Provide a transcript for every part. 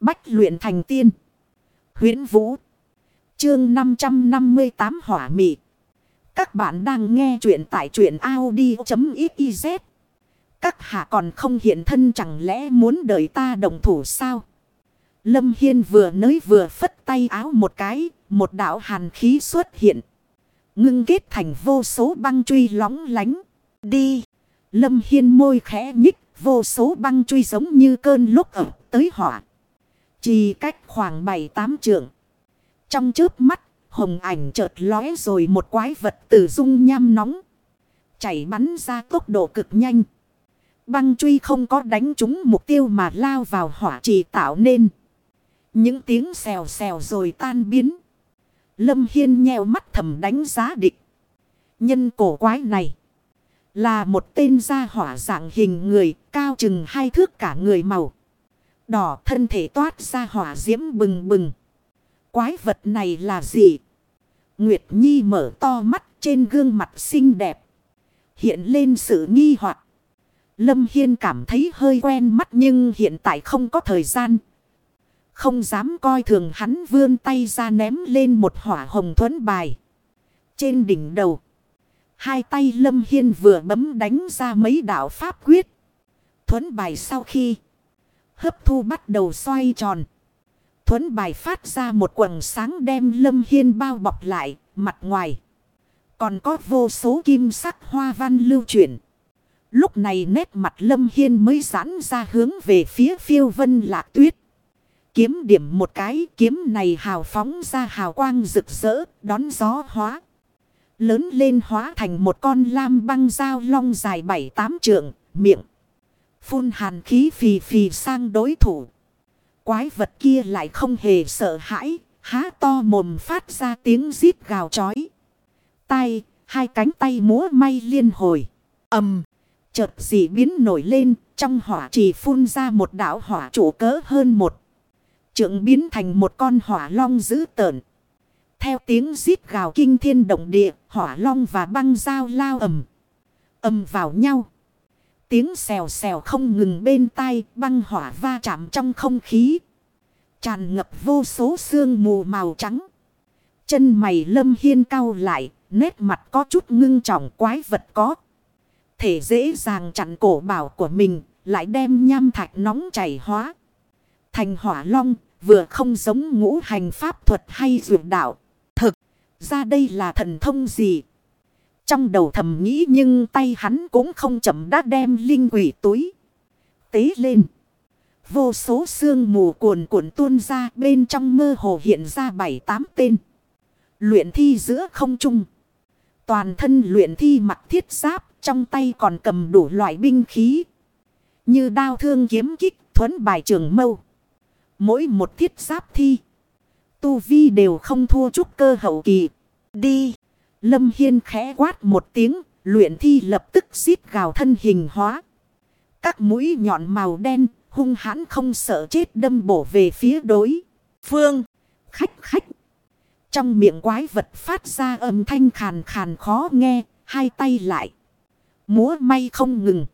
Bách luyện thành tiên. huyễn Vũ. Chương 558 Hỏa Mị. Các bạn đang nghe truyện tại truyện Audi.xyz. Các hạ còn không hiện thân chẳng lẽ muốn đợi ta đồng thủ sao? Lâm Hiên vừa nới vừa phất tay áo một cái, một đạo hàn khí xuất hiện. Ngưng kết thành vô số băng truy lóng lánh. Đi! Lâm Hiên môi khẽ nhích, vô số băng truy giống như cơn lúc ẩm tới hỏa. Chỉ cách khoảng 7-8 trượng. Trong trước mắt, hồng ảnh chợt lóe rồi một quái vật từ dung nham nóng. Chảy bắn ra tốc độ cực nhanh. Băng truy không có đánh trúng mục tiêu mà lao vào hỏa trì tạo nên. Những tiếng xèo xèo rồi tan biến. Lâm Hiên nheo mắt thầm đánh giá địch. Nhân cổ quái này. Là một tên gia hỏa dạng hình người cao chừng hai thước cả người màu. Đỏ, thân thể toát ra hỏa diễm bừng bừng. Quái vật này là gì? Nguyệt Nhi mở to mắt, trên gương mặt xinh đẹp. Hiện lên sự nghi hoặc. Lâm Hiên cảm thấy hơi quen mắt nhưng hiện tại không có thời gian. Không dám coi thường hắn vươn tay ra ném lên một hỏa hồng thuẫn bài. Trên đỉnh đầu. Hai tay Lâm Hiên vừa bấm đánh ra mấy đạo pháp quyết. Thuấn bài sau khi hấp thu bắt đầu xoay tròn. Thuấn bài phát ra một quần sáng đem Lâm Hiên bao bọc lại, mặt ngoài. Còn có vô số kim sắc hoa văn lưu chuyển. Lúc này nét mặt Lâm Hiên mới giãn ra hướng về phía phiêu vân lạc tuyết. Kiếm điểm một cái kiếm này hào phóng ra hào quang rực rỡ, đón gió hóa. Lớn lên hóa thành một con lam băng dao long dài bảy tám trượng, miệng. Phun hàn khí phì phì sang đối thủ. Quái vật kia lại không hề sợ hãi, há to mồm phát ra tiếng rít gào chói. Tay, hai cánh tay múa may liên hồi. ầm chợt dị biến nổi lên, trong hỏa trì phun ra một đảo hỏa chủ cỡ hơn một. Trượng biến thành một con hỏa long dữ tợn. Theo tiếng rít gào kinh thiên động địa, hỏa long và băng dao lao ầm. ầm vào nhau. Tiếng xèo xèo không ngừng bên tai, băng hỏa va chạm trong không khí. Tràn ngập vô số sương mù màu trắng. Chân mày lâm hiên cao lại, nét mặt có chút ngưng trọng quái vật có. Thể dễ dàng chặn cổ bảo của mình, lại đem nham thạch nóng chảy hóa. Thành hỏa long, vừa không giống ngũ hành pháp thuật hay dược đạo. Thực, ra đây là thần thông gì? Trong đầu thầm nghĩ nhưng tay hắn cũng không chậm đã đem linh quỷ túi. Tế lên. Vô số xương mù cuồn cuộn tuôn ra, bên trong mơ hồ hiện ra bảy tám tên. Luyện thi giữa không trung. Toàn thân luyện thi mặc thiết giáp, trong tay còn cầm đủ loại binh khí. Như đao thương kiếm kích, thuẫn bài trường mâu. Mỗi một thiết giáp thi. Tu vi đều không thua chút cơ hậu kỳ. Đi. Lâm Hiên khẽ quát một tiếng. Luyện thi lập tức xít gào thân hình hóa. Các mũi nhọn màu đen, hung hãn không sợ chết đâm bổ về phía đối. Phương. Khách khách. Trong miệng quái vật phát ra âm thanh khàn khàn khó nghe. Hai tay lại. Múa may không ngừng.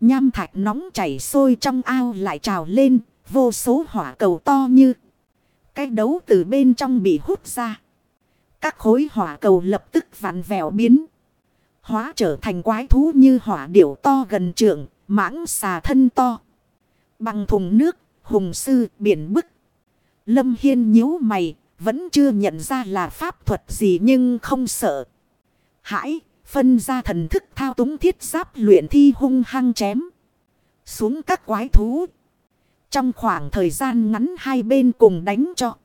Nham thạch nóng chảy sôi trong ao lại trào lên. Vô số hỏa cầu to như. Cái đấu từ bên trong bị hút ra. Các khối hỏa cầu lập tức vặn vẹo biến. Hóa trở thành quái thú như hỏa điểu to gần trượng, mãng xà thân to. Bằng thùng nước, hùng sư, biển bức. Lâm Hiên nhíu mày, vẫn chưa nhận ra là pháp thuật gì nhưng không sợ. Hãi, phân ra thần thức thao túng thiết giáp luyện thi hung hăng chém. Xuống các quái thú. Trong khoảng thời gian ngắn hai bên cùng đánh cho.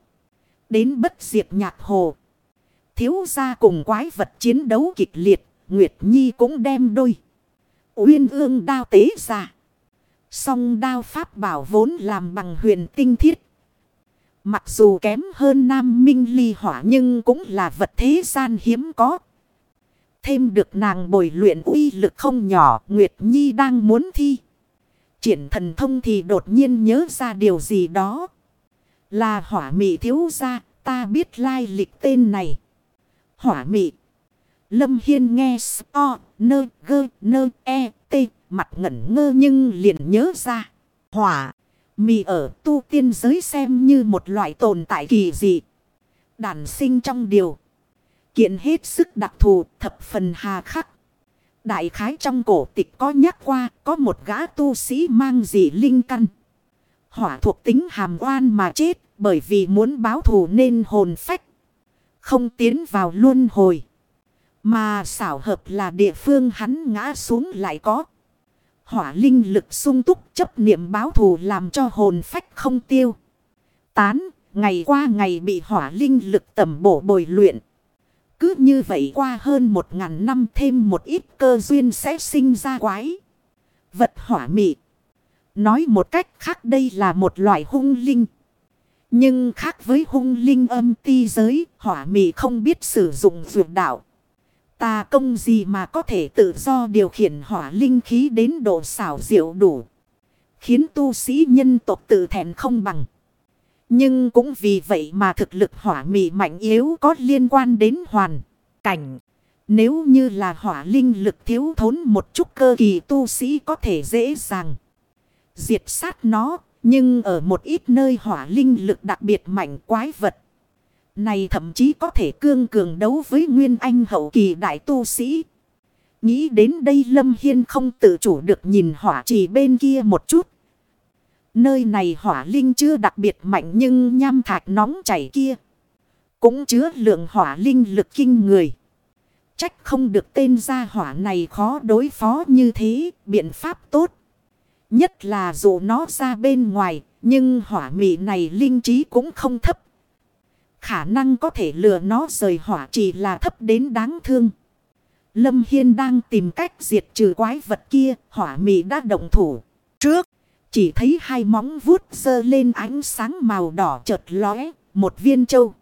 Đến bất diệt nhạc hồ. Thiếu gia cùng quái vật chiến đấu kịch liệt. Nguyệt Nhi cũng đem đôi. Uyên ương đao tế ra. Song đao pháp bảo vốn làm bằng huyền tinh thiết. Mặc dù kém hơn nam minh ly hỏa nhưng cũng là vật thế gian hiếm có. Thêm được nàng bồi luyện uy lực không nhỏ Nguyệt Nhi đang muốn thi triển thần thông thì đột nhiên nhớ ra điều gì đó. Là hỏa mị thiếu gia, ta biết lai lịch tên này. Hỏa mị. Lâm Hiên nghe o, nơ, gơ, nơ, e, t, mặt ngẩn ngơ nhưng liền nhớ ra. Hỏa. Mị ở tu tiên giới xem như một loại tồn tại kỳ dị. Đản sinh trong điều. Kiện hết sức đặc thù thập phần hà khắc. Đại khái trong cổ tịch có nhắc qua có một gã tu sĩ mang dị linh căn. Hỏa thuộc tính hàm oan mà chết bởi vì muốn báo thù nên hồn phách. Không tiến vào luân hồi. Mà xảo hợp là địa phương hắn ngã xuống lại có. Hỏa linh lực sung túc chấp niệm báo thù làm cho hồn phách không tiêu. Tán, ngày qua ngày bị hỏa linh lực tầm bổ bồi luyện. Cứ như vậy qua hơn một ngàn năm thêm một ít cơ duyên sẽ sinh ra quái. Vật hỏa mị. Nói một cách khác đây là một loại hung linh. Nhưng khác với hung linh âm ti giới, hỏa mị không biết sử dụng dược đạo. Ta công gì mà có thể tự do điều khiển hỏa linh khí đến độ xảo diệu đủ. Khiến tu sĩ nhân tộc tự thẹn không bằng. Nhưng cũng vì vậy mà thực lực hỏa mị mạnh yếu có liên quan đến hoàn cảnh. Nếu như là hỏa linh lực thiếu thốn một chút cơ kỳ tu sĩ có thể dễ dàng diệt sát nó. Nhưng ở một ít nơi hỏa linh lực đặc biệt mạnh quái vật. Này thậm chí có thể cương cường đấu với Nguyên Anh hậu kỳ đại tu sĩ. Nghĩ đến đây Lâm Hiên không tự chủ được nhìn hỏa trì bên kia một chút. Nơi này hỏa linh chưa đặc biệt mạnh nhưng nham thạch nóng chảy kia. Cũng chứa lượng hỏa linh lực kinh người. Trách không được tên gia hỏa này khó đối phó như thế, biện pháp tốt. Nhất là dụ nó ra bên ngoài, nhưng hỏa mị này linh trí cũng không thấp. Khả năng có thể lừa nó rời hỏa chỉ là thấp đến đáng thương. Lâm Hiên đang tìm cách diệt trừ quái vật kia, hỏa mị đã động thủ. Trước, chỉ thấy hai móng vuốt dơ lên ánh sáng màu đỏ chợt lóe, một viên châu.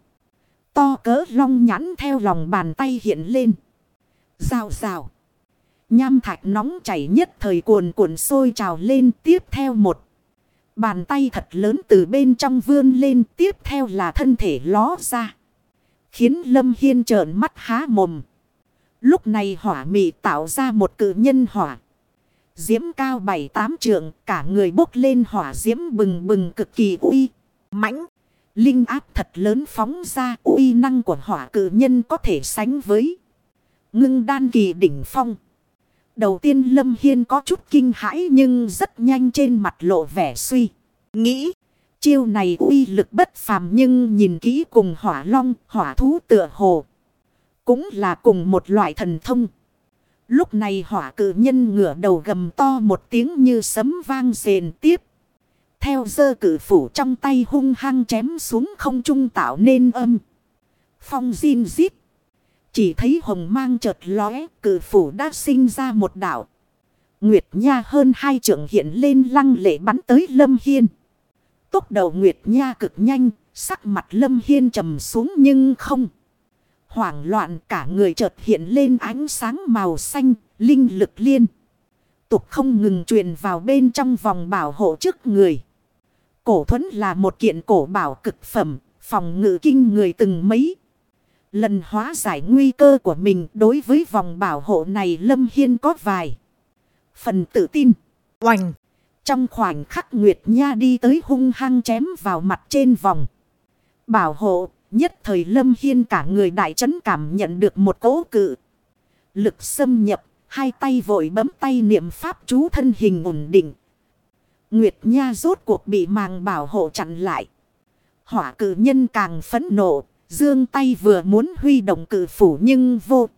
To cỡ long nhắn theo lòng bàn tay hiện lên. Rào rào. Nham thạch nóng chảy nhất thời cuồn cuộn sôi trào lên tiếp theo một. Bàn tay thật lớn từ bên trong vươn lên tiếp theo là thân thể ló ra. Khiến Lâm Hiên trợn mắt há mồm. Lúc này hỏa mị tạo ra một cự nhân hỏa. Diễm cao bảy tám trượng, cả người bốc lên hỏa diễm bừng bừng cực kỳ uy. mãnh Linh áp thật lớn phóng ra, uy năng của hỏa cự nhân có thể sánh với. Ngưng đan kỳ đỉnh phong. Đầu tiên Lâm Hiên có chút kinh hãi nhưng rất nhanh trên mặt lộ vẻ suy. Nghĩ, chiêu này uy lực bất phàm nhưng nhìn kỹ cùng hỏa long, hỏa thú tựa hồ. Cũng là cùng một loại thần thông. Lúc này hỏa cử nhân ngửa đầu gầm to một tiếng như sấm vang rền tiếp. Theo dơ cử phủ trong tay hung hăng chém xuống không trung tạo nên âm. Phong zin zip chỉ thấy hồng mang chợt lóe, cử phủ đã sinh ra một đảo. Nguyệt Nha hơn hai trượng hiện lên lăng lệ bắn tới Lâm Hiên. Tốc đầu Nguyệt Nha cực nhanh, sắc mặt Lâm Hiên trầm xuống nhưng không. Hoảng loạn cả người chợt hiện lên ánh sáng màu xanh, linh lực liên. Tục không ngừng truyền vào bên trong vòng bảo hộ trước người. Cổ thuẫn là một kiện cổ bảo cực phẩm, phòng ngự kinh người từng mấy. Lần hóa giải nguy cơ của mình đối với vòng bảo hộ này Lâm Hiên có vài. Phần tự tin. Oành. Trong khoảnh khắc Nguyệt Nha đi tới hung hăng chém vào mặt trên vòng. Bảo hộ. Nhất thời Lâm Hiên cả người đại chấn cảm nhận được một cố cự. Lực xâm nhập. Hai tay vội bấm tay niệm pháp chú thân hình ổn định. Nguyệt Nha rốt cuộc bị màng bảo hộ chặn lại. Hỏa cử nhân càng phấn nộ. Dương tay vừa muốn huy động cử phủ nhưng vô.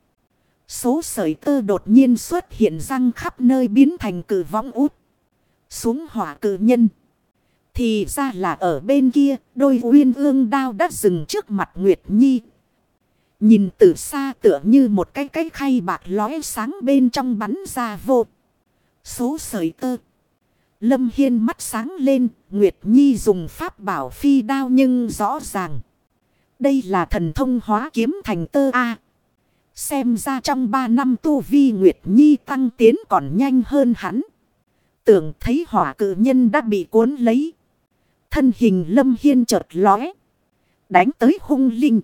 Số sợi tơ đột nhiên xuất hiện răng khắp nơi biến thành cử võng út. Xuống hỏa cử nhân. Thì ra là ở bên kia đôi uyên ương đao đã dừng trước mặt Nguyệt Nhi. Nhìn từ xa tựa như một cái cái khay bạc lóe sáng bên trong bắn ra vô. Số sợi tơ. Lâm Hiên mắt sáng lên, Nguyệt Nhi dùng pháp bảo phi đao nhưng rõ ràng. Đây là thần thông hóa kiếm thành tơ A. Xem ra trong 3 năm tu vi Nguyệt Nhi tăng tiến còn nhanh hơn hắn. Tưởng thấy hỏa cử nhân đã bị cuốn lấy. Thân hình lâm hiên chợt lóe. Đánh tới hung linh.